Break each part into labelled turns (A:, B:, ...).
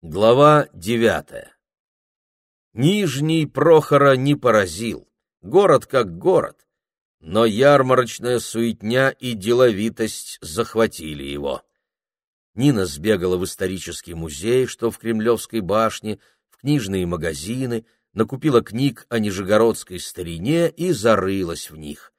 A: Глава девятая Нижний Прохора не поразил. Город как город. Но ярмарочная суетня и деловитость захватили его. Нина сбегала в исторический музей, что в Кремлевской башне, в книжные магазины, накупила книг о нижегородской старине и зарылась в них.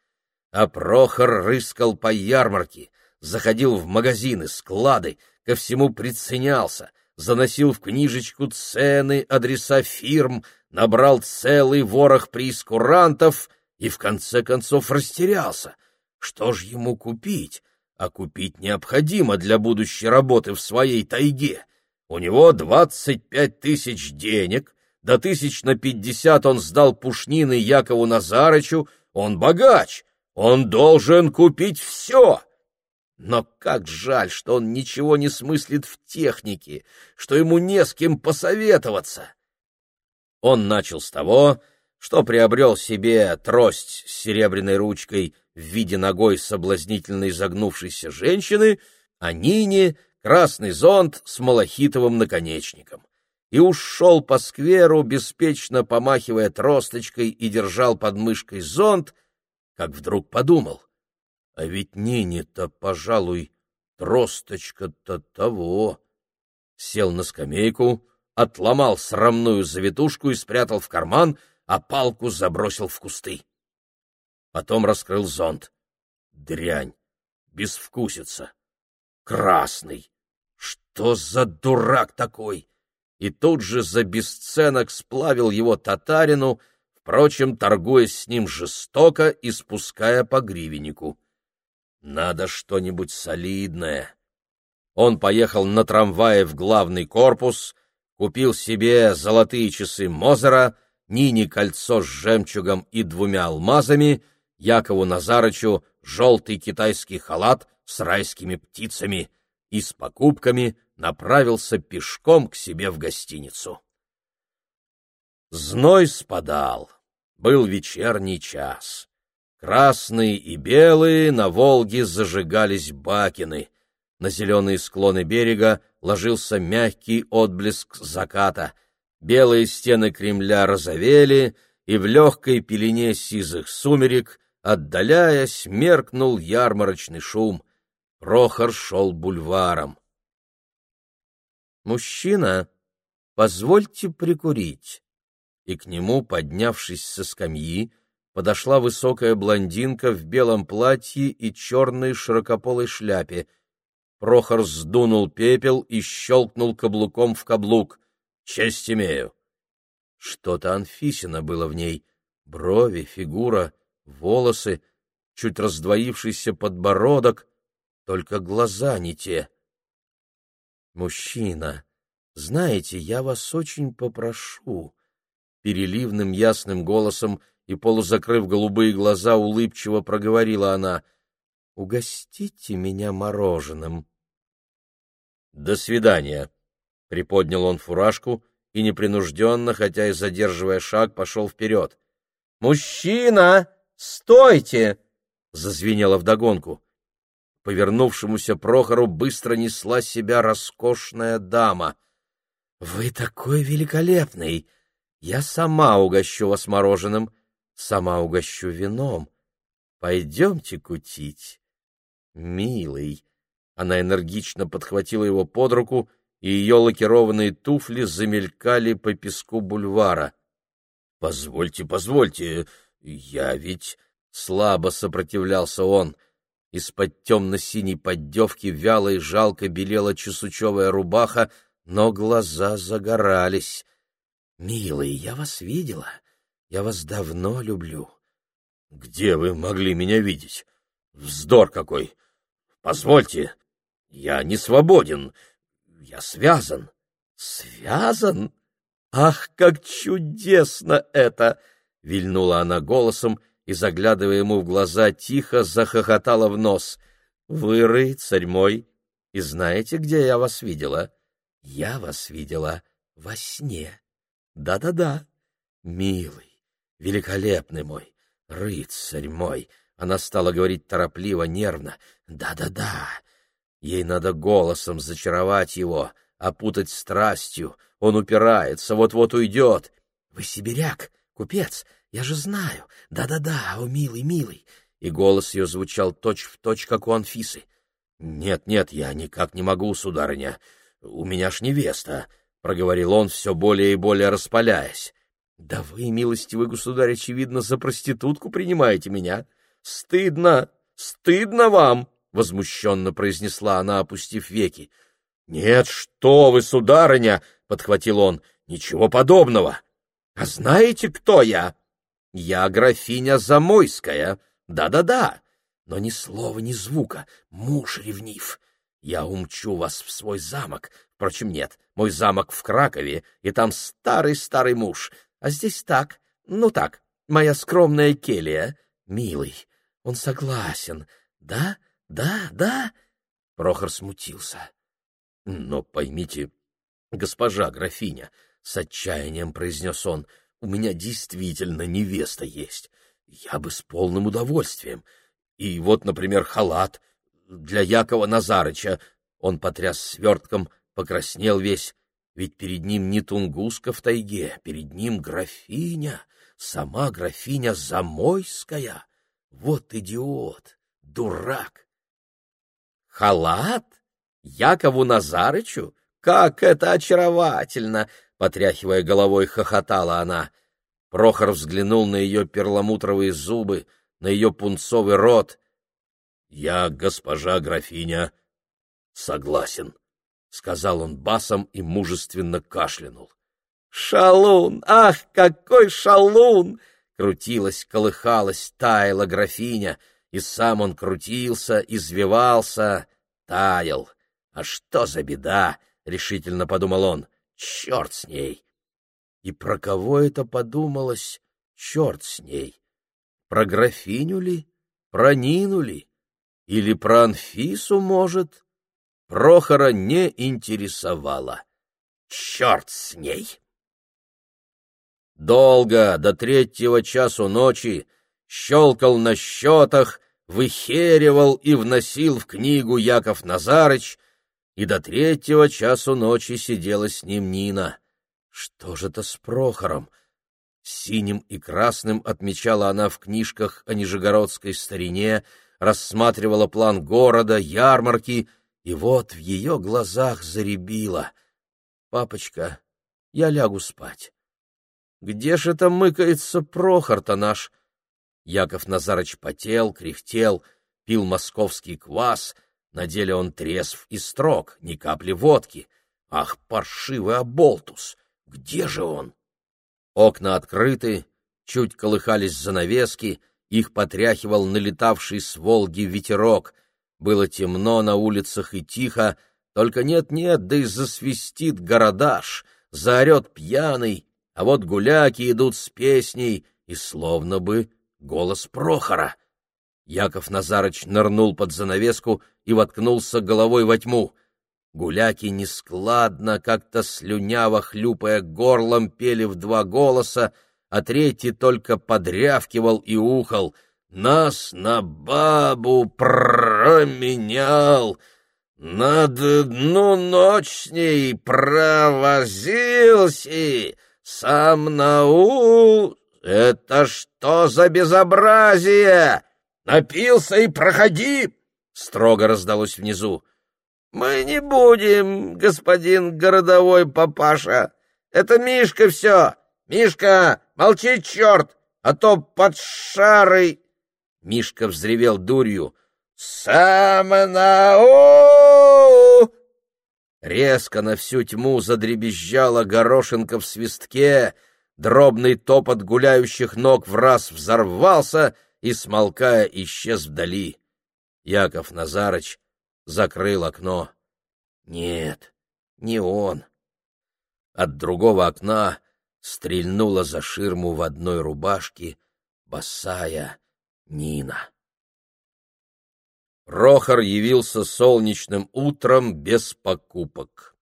A: А Прохор рыскал по ярмарке, заходил в магазины, склады, ко всему приценялся, заносил в книжечку цены, адреса фирм, набрал целый ворох прескурантов и в конце концов растерялся. Что ж ему купить? А купить необходимо для будущей работы в своей тайге. У него двадцать пять тысяч денег, до тысяч на пятьдесят он сдал пушнины Якову Назарычу, он богач, он должен купить все. Но как жаль, что он ничего не смыслит в технике, что ему не с кем посоветоваться. Он начал с того, что приобрел себе трость с серебряной ручкой в виде ногой соблазнительной загнувшейся женщины, а Нине — красный зонт с малахитовым наконечником. И ушел по скверу, беспечно помахивая тросточкой и держал под мышкой зонт, как вдруг подумал. А ведь Нине-то, пожалуй, тросточка-то того. Сел на скамейку, отломал срамную завитушку и спрятал в карман, а палку забросил в кусты. Потом раскрыл зонт. Дрянь, безвкусица, красный. Что за дурак такой? И тут же за бесценок сплавил его татарину, впрочем, торгуясь с ним жестоко и спуская по гривеннику. Надо что-нибудь солидное. Он поехал на трамвае в главный корпус, купил себе золотые часы Мозера, Нине кольцо с жемчугом и двумя алмазами, Якову Назарычу желтый китайский халат с райскими птицами и с покупками направился пешком к себе в гостиницу. Зной спадал, был вечерний час. Красные и белые на Волге зажигались бакины. На зеленые склоны берега ложился мягкий отблеск заката. Белые стены Кремля розовели, и в легкой пелене сизых сумерек, отдаляясь, меркнул ярмарочный шум. Прохор шел бульваром. «Мужчина, позвольте прикурить». И к нему, поднявшись со скамьи, подошла высокая блондинка в белом платье и черной широкополой шляпе. Прохор сдунул пепел и щелкнул каблуком в каблук. «Честь имею!» Что-то Анфисина было в ней. Брови, фигура, волосы, чуть раздвоившийся подбородок, только глаза не те. «Мужчина, знаете, я вас очень попрошу», — переливным ясным голосом и, полузакрыв голубые глаза, улыбчиво проговорила она. — Угостите меня мороженым. — До свидания! — приподнял он фуражку и непринужденно, хотя и задерживая шаг, пошел вперед. — Мужчина! Стойте! — зазвенело вдогонку. Повернувшемуся Прохору быстро несла себя роскошная дама. — Вы такой великолепный! Я сама угощу вас мороженым! — сама угощу вином. Пойдемте кутить. Милый. Она энергично подхватила его под руку, и ее лакированные туфли замелькали по песку бульвара. — Позвольте, позвольте, я ведь... Слабо сопротивлялся он. Из-под темно-синей поддевки вяло и жалко белела чесучевая рубаха, но глаза загорались. — Милый, я вас видела. Я вас давно люблю. — Где вы могли меня видеть? Вздор какой! Позвольте, я не свободен, я связан. — Связан? Ах, как чудесно это! — вильнула она голосом и, заглядывая ему в глаза, тихо захохотала в нос. — Вы рыцарь мой, и знаете, где я вас видела? Я вас видела во сне. Да-да-да, милый великолепный мой, рыцарь мой!» Она стала говорить торопливо, нервно. «Да-да-да, ей надо голосом зачаровать его, опутать страстью. Он упирается, вот-вот уйдет. — Вы сибиряк, купец, я же знаю. Да-да-да, о, милый, милый. И голос ее звучал точь-в-точь, точь, как у Анфисы. — Нет, нет, я никак не могу, сударыня. У меня ж невеста, — проговорил он, все более и более распаляясь. — Да вы, милостивый государь, очевидно, за проститутку принимаете меня. Стыдно, стыдно вам, — возмущенно произнесла она, опустив веки. — Нет, что вы, сударыня, — подхватил он, — ничего подобного. А знаете, кто я? Я графиня Замойская. Да-да-да, но ни слова, ни звука, муж ревнив. Я умчу вас в свой замок. Впрочем, нет, мой замок в Кракове, и там старый-старый муж. А здесь так, ну так, моя скромная келья. Милый, он согласен. Да, да, да. Прохор смутился. Но поймите, госпожа графиня, — с отчаянием произнес он, — у меня действительно невеста есть. Я бы с полным удовольствием. И вот, например, халат для Якова Назарыча. Он потряс свертком, покраснел весь. Ведь перед ним не Тунгуска в тайге, перед ним графиня, сама графиня Замойская. Вот идиот, дурак. Халат? Якову Назарычу? Как это очаровательно! Потряхивая головой, хохотала она. Прохор взглянул на ее перламутровые зубы, на ее пунцовый рот. — Я, госпожа графиня, согласен, — сказал он басом и мужественно кашлянул. — Шалун! Ах, какой шалун! Крутилась, колыхалась, таяла графиня, и сам он крутился, извивался, таял. А что за беда? — решительно подумал он. — Черт с ней! И про кого это подумалось? Черт с ней! Про графиню ли? Про Нину ли? Или про Анфису, может? Прохора не интересовало. Черт с ней! Долго, до третьего часу ночи, щелкал на счетах, выхеривал и вносил в книгу Яков Назарыч, и до третьего часу ночи сидела с ним Нина. Что же это с Прохором? Синим и красным отмечала она в книжках о нижегородской старине, рассматривала план города, ярмарки, и вот в ее глазах заребила. «Папочка, я лягу спать». «Где ж это мыкается Прохор-то наш?» Яков Назарыч потел, кряхтел, пил московский квас, на деле он трезв и строг, ни капли водки. Ах, паршивый оболтус! Где же он? Окна открыты, чуть колыхались занавески, их потряхивал налетавший с Волги ветерок. Было темно на улицах и тихо, только нет-нет, да и засвистит городаш, заорет пьяный, а вот гуляки идут с песней, и словно бы голос Прохора. Яков Назарыч нырнул под занавеску и воткнулся головой во тьму. Гуляки нескладно, как-то слюняво хлюпая горлом, пели в два голоса, а третий только подрявкивал и ухал. «Нас на бабу променял!» Над одну ночь с ней провозился, сам на у... Это что за безобразие? Напился и проходи! Строго раздалось внизу. Мы не будем, господин городовой папаша. Это Мишка все. Мишка, молчи, черт, а то под шарой. Мишка взревел дурью. Сам на у Резко на всю тьму задребезжала горошинка в свистке, дробный топот гуляющих ног в раз взорвался и, смолкая, исчез вдали. Яков Назарыч закрыл окно. Нет, не он. От другого окна стрельнула за ширму в одной рубашке босая Нина. Рохор явился солнечным утром без покупок.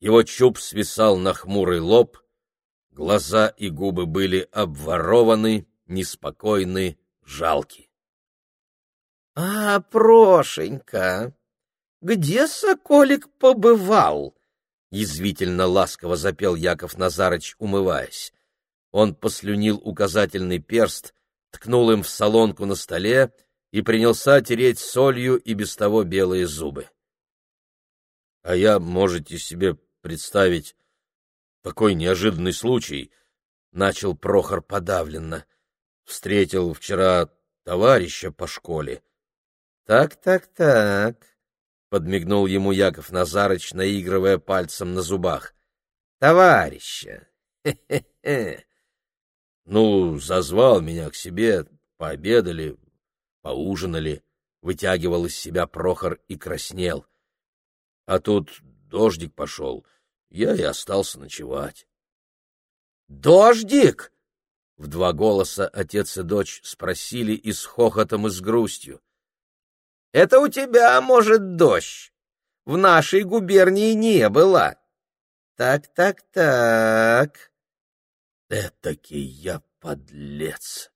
A: Его чуб свисал на хмурый лоб, глаза и губы были обворованы, неспокойны, жалки. — А, Прошенька, где Соколик побывал? — язвительно ласково запел Яков Назарыч, умываясь. Он послюнил указательный перст, ткнул им в солонку на столе и принялся тереть солью и без того белые зубы. — А я, можете себе представить, такой неожиданный случай, — начал Прохор подавленно. Встретил вчера товарища по школе. «Так, так, так», — подмигнул ему Яков Назарыч, наигрывая пальцем на зубах. «Товарища! Хе-хе-хе!» «Ну, зазвал меня к себе, пообедали, поужинали», — вытягивал из себя Прохор и краснел. «А тут дождик пошел, я и остался ночевать». «Дождик!» В два голоса отец и дочь спросили и с хохотом, и с грустью. — Это у тебя, может, дождь? В нашей губернии не было. Так, так, так. Этакий я подлец,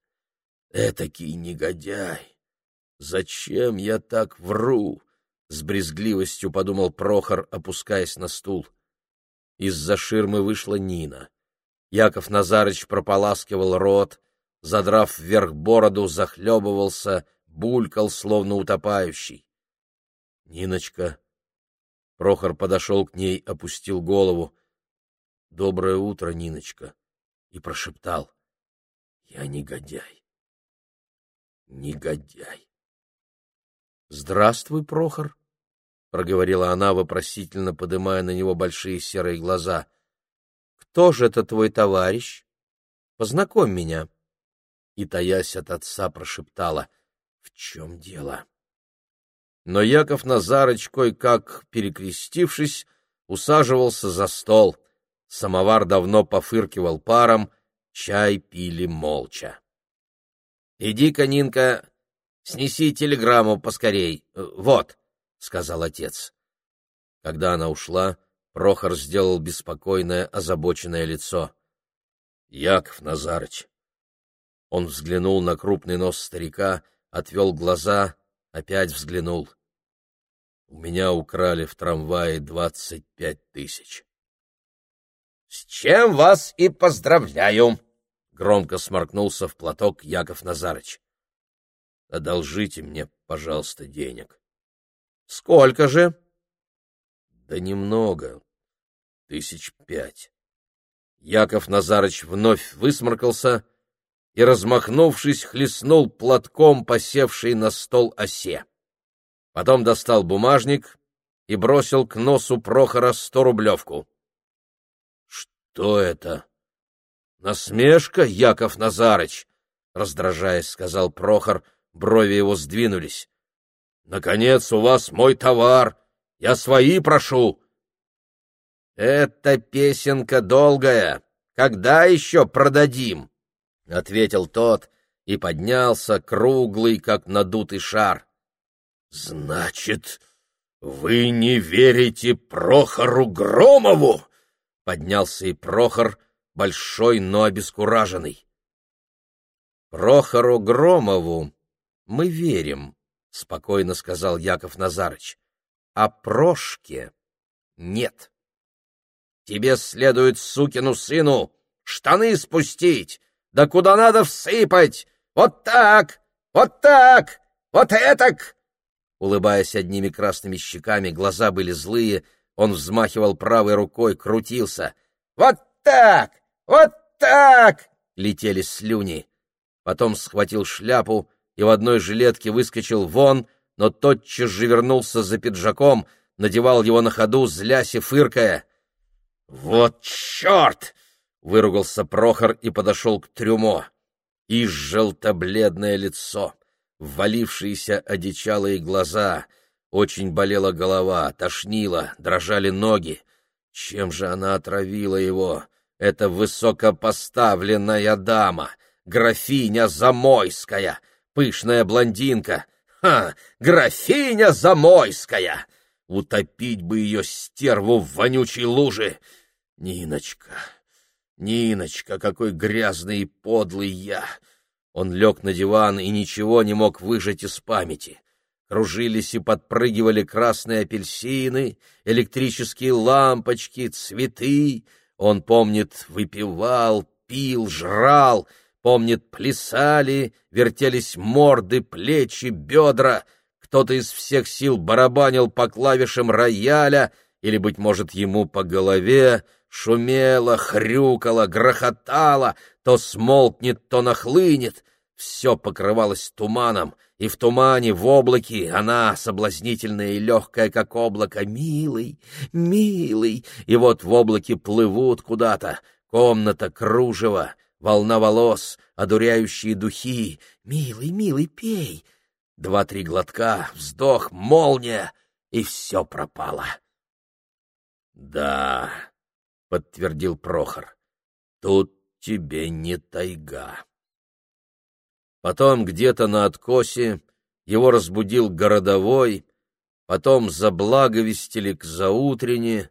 A: этакий негодяй. Зачем я так вру? С брезгливостью подумал Прохор, опускаясь на стул. Из-за ширмы вышла Нина. Яков Назарыч прополаскивал рот, задрав вверх бороду, захлебывался, булькал, словно утопающий. — Ниночка! Прохор подошел к ней, опустил голову. — Доброе утро, Ниночка! И прошептал. — Я негодяй! Негодяй! — Здравствуй, Прохор! — проговорила она, вопросительно подымая на него большие серые глаза — кто же это твой товарищ? Познакомь меня. И, таясь от отца, прошептала, в чем дело? Но Яков Назарыч, кое-как перекрестившись, усаживался за стол. Самовар давно пофыркивал паром, чай пили молча. — Иди-ка, Нинка, снеси телеграмму поскорей. Вот, — сказал отец. Когда она ушла, Прохор сделал беспокойное, озабоченное лицо. — Яков Назарыч. Он взглянул на крупный нос старика, отвел глаза, опять взглянул. — У меня украли в трамвае двадцать пять тысяч. — С чем вас и поздравляю! — громко сморкнулся в платок Яков Назарыч. — Одолжите мне, пожалуйста, денег. — Сколько же? Да немного, тысяч пять. Яков Назарыч вновь высморкался и, размахнувшись, хлестнул платком посевший на стол осе. Потом достал бумажник и бросил к носу Прохора сто-рублевку. — Что это? — Насмешка, Яков Назарыч! — раздражаясь, сказал Прохор, брови его сдвинулись. — Наконец у вас мой товар! Я свои прошу. Эта песенка долгая. Когда еще продадим? ответил тот и поднялся, круглый, как надутый шар. Значит, вы не верите Прохору Громову? Поднялся и Прохор, большой, но обескураженный. Прохору Громову мы верим, спокойно сказал Яков Назарыч а Прошке нет. Тебе следует, сукину сыну, штаны спустить, да куда надо всыпать, вот так, вот так, вот этак. Улыбаясь одними красными щеками, глаза были злые, он взмахивал правой рукой, крутился. «Вот так! Вот так!» — летели слюни. Потом схватил шляпу и в одной жилетке выскочил вон, но тотчас же вернулся за пиджаком, надевал его на ходу, злясь и фыркая. «Вот черт!» — выругался Прохор и подошел к трюмо. И желто-бледное лицо, ввалившиеся одичалые глаза, очень болела голова, тошнило, дрожали ноги. Чем же она отравила его, эта высокопоставленная дама, графиня Замойская, пышная блондинка, Ха! Графиня Замойская! Утопить бы ее стерву в вонючей луже! Ниночка, Ниночка, какой грязный и подлый я! Он лег на диван и ничего не мог выжать из памяти. Кружились и подпрыгивали красные апельсины, электрические лампочки, цветы. Он, помнит, выпивал, пил, жрал, помнит, плясали, вертелись морды, плечи, бедра. Кто-то из всех сил барабанил по клавишам рояля, или, быть может, ему по голове, шумело, хрюкало, грохотало, то смолкнет, то нахлынет. Все покрывалось туманом, и в тумане, в облаке, она, соблазнительная и легкая, как облако, милый, милый, и вот в облаке плывут куда-то, комната, кружево, волна волос, одуряющие духи, милый, милый, пей. Два-три глотка, вздох, молния, и все пропало. — Да, — подтвердил Прохор, — тут тебе не тайга. Потом где-то на откосе его разбудил городовой, потом заблаговестили к заутрене,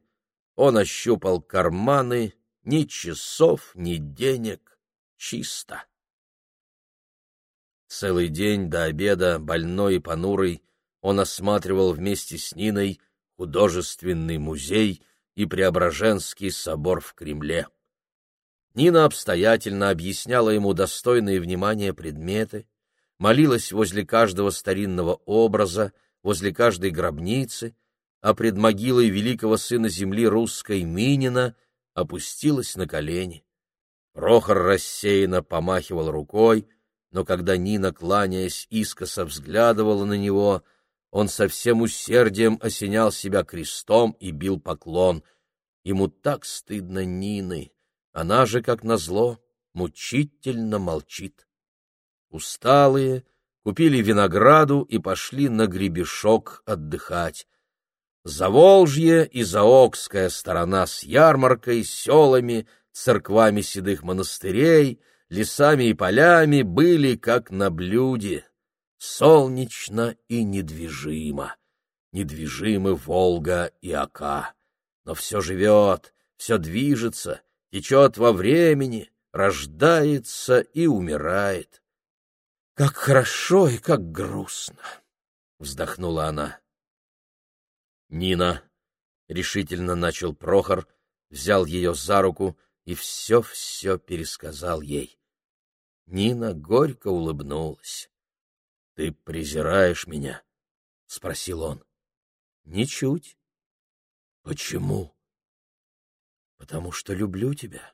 A: он ощупал карманы, ни часов, ни денег, чисто. Целый день до обеда, больной и понурый, он осматривал вместе с Ниной художественный музей и Преображенский собор в Кремле. Нина обстоятельно объясняла ему достойные внимания предметы, молилась возле каждого старинного образа, возле каждой гробницы, а пред могилой великого сына земли русской Минина опустилась на колени. Прохор рассеянно помахивал рукой, но когда Нина, кланяясь, искоса взглядывала на него, он со всем усердием осенял себя крестом и бил поклон. Ему так стыдно Нины, она же, как назло, мучительно молчит. Усталые купили винограду и пошли на гребешок отдыхать. Заволжье и Заокская сторона с ярмаркой, селами, церквами седых монастырей, лесами и полями были как на блюде, солнечно и недвижимо. Недвижимы Волга и Ока. Но все живет, все движется, течет во времени, рождается и умирает. — Как хорошо и как грустно! — вздохнула она. — Нина, — решительно начал Прохор, взял ее за руку и все-все пересказал ей. Нина горько улыбнулась. — Ты презираешь меня? — спросил он. — Ничуть. — Почему? Потому что люблю тебя.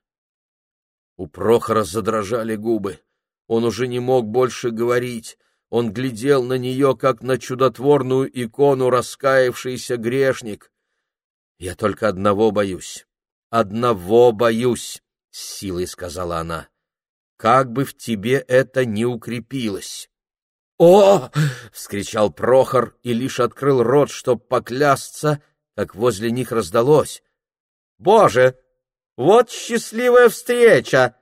A: У Прохора задрожали губы. Он уже не мог больше говорить. Он глядел на нее, как на чудотворную икону раскаявшийся грешник. — Я только одного боюсь. Одного боюсь, — с силой сказала она. — Как бы в тебе это не укрепилось. «О!» — вскричал Прохор и лишь открыл рот, чтоб поклясться, как возле них раздалось. Боже, вот счастливая встреча!»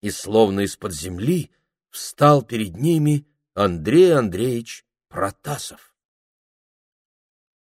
A: И словно из-под земли встал перед ними Андрей Андреевич Протасов.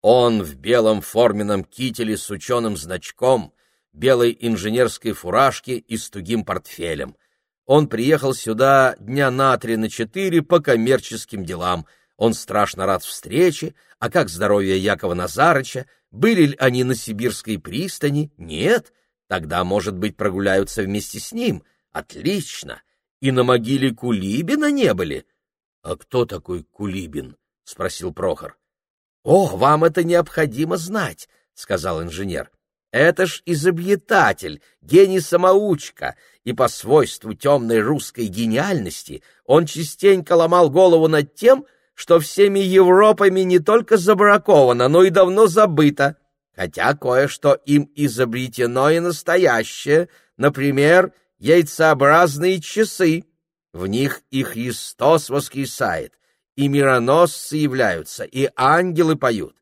A: Он в белом форменном кителе с ученым значком, белой инженерской фуражке и с тугим портфелем. Он приехал сюда дня на три, на четыре по коммерческим делам. Он страшно рад встрече, а как здоровье Якова Назарыча, были ли они на сибирской пристани? Нет. Тогда, может быть, прогуляются вместе с ним. Отлично. И на могиле Кулибина не были. — А кто такой Кулибин? — спросил Прохор. — О, вам это необходимо знать, — сказал инженер. — Это ж изобретатель, гений-самоучка, и по свойству темной русской гениальности он частенько ломал голову над тем, что всеми Европами не только забраковано, но и давно забыто, хотя кое-что им изобретено и настоящее, например, яйцеобразные часы. В них и Христос воскресает, и мироносцы являются, и ангелы поют.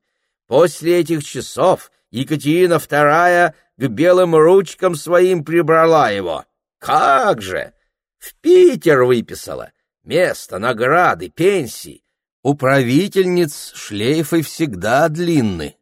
A: После этих часов Екатерина II к белым ручкам своим прибрала его. Как же! В Питер выписала. Место, награды, пенсии. У правительниц шлейфы всегда длинны.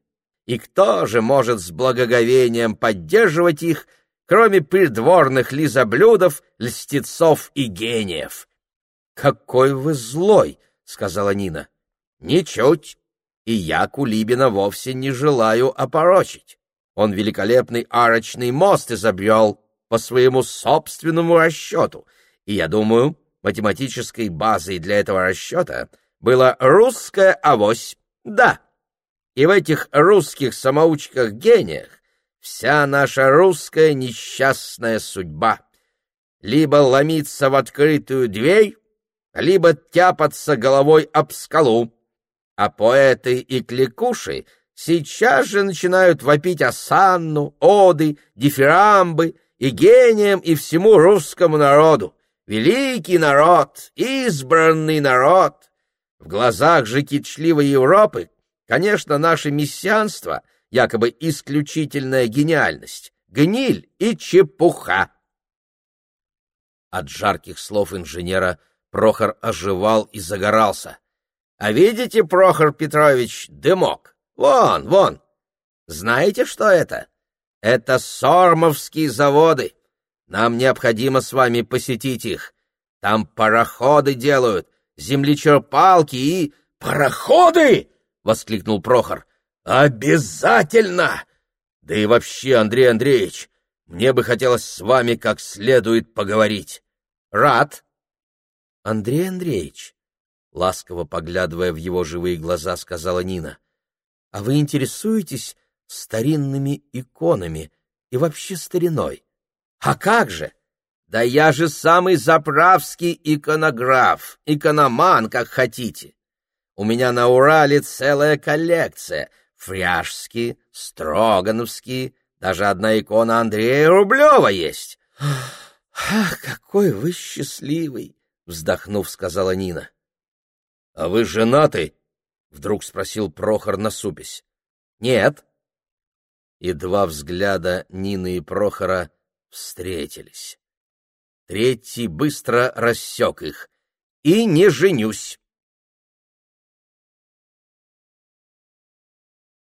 A: И кто же может с благоговением поддерживать их, кроме придворных лизоблюдов, льстецов и гениев? — Какой вы злой! — сказала Нина. — Ничуть. И я Кулибина вовсе не желаю опорочить. Он великолепный арочный мост изобрел по своему собственному расчету, и я думаю, математической базой для этого расчета была русская авось. Да, и в этих русских самоучках-гениях вся наша русская несчастная судьба. Либо ломиться в открытую дверь, либо тяпаться головой об скалу. А поэты и кликуши сейчас же начинают вопить осанну, оды, дифирамбы и гением и всему русскому народу. Великий народ, избранный народ. В глазах же кичливой Европы Конечно, наше мессианство — якобы исключительная гениальность, гниль и чепуха. От жарких слов инженера Прохор оживал и загорался. — А видите, Прохор Петрович, дымок? Вон, вон! Знаете, что это? Это Сормовские заводы. Нам необходимо с вами посетить их. Там пароходы делают, землечерпалки и... Пароходы! — воскликнул Прохор. «Обязательно! Да и вообще, Андрей Андреевич, мне бы хотелось с вами как следует поговорить. Рад!» «Андрей Андреевич», — ласково поглядывая в его живые глаза, сказала Нина, — «а вы интересуетесь старинными иконами и вообще стариной?» «А как же! Да я же самый заправский иконограф, икономан, как хотите!» У меня на Урале целая коллекция. Фряжские, Строгановские, даже одна икона Андрея Рублева есть. — Ах, какой вы счастливый! — вздохнув, сказала Нина. — А вы женаты? — вдруг спросил Прохор насупясь. — Нет. И два взгляда Нины и Прохора встретились. Третий быстро рассек их. — И не женюсь.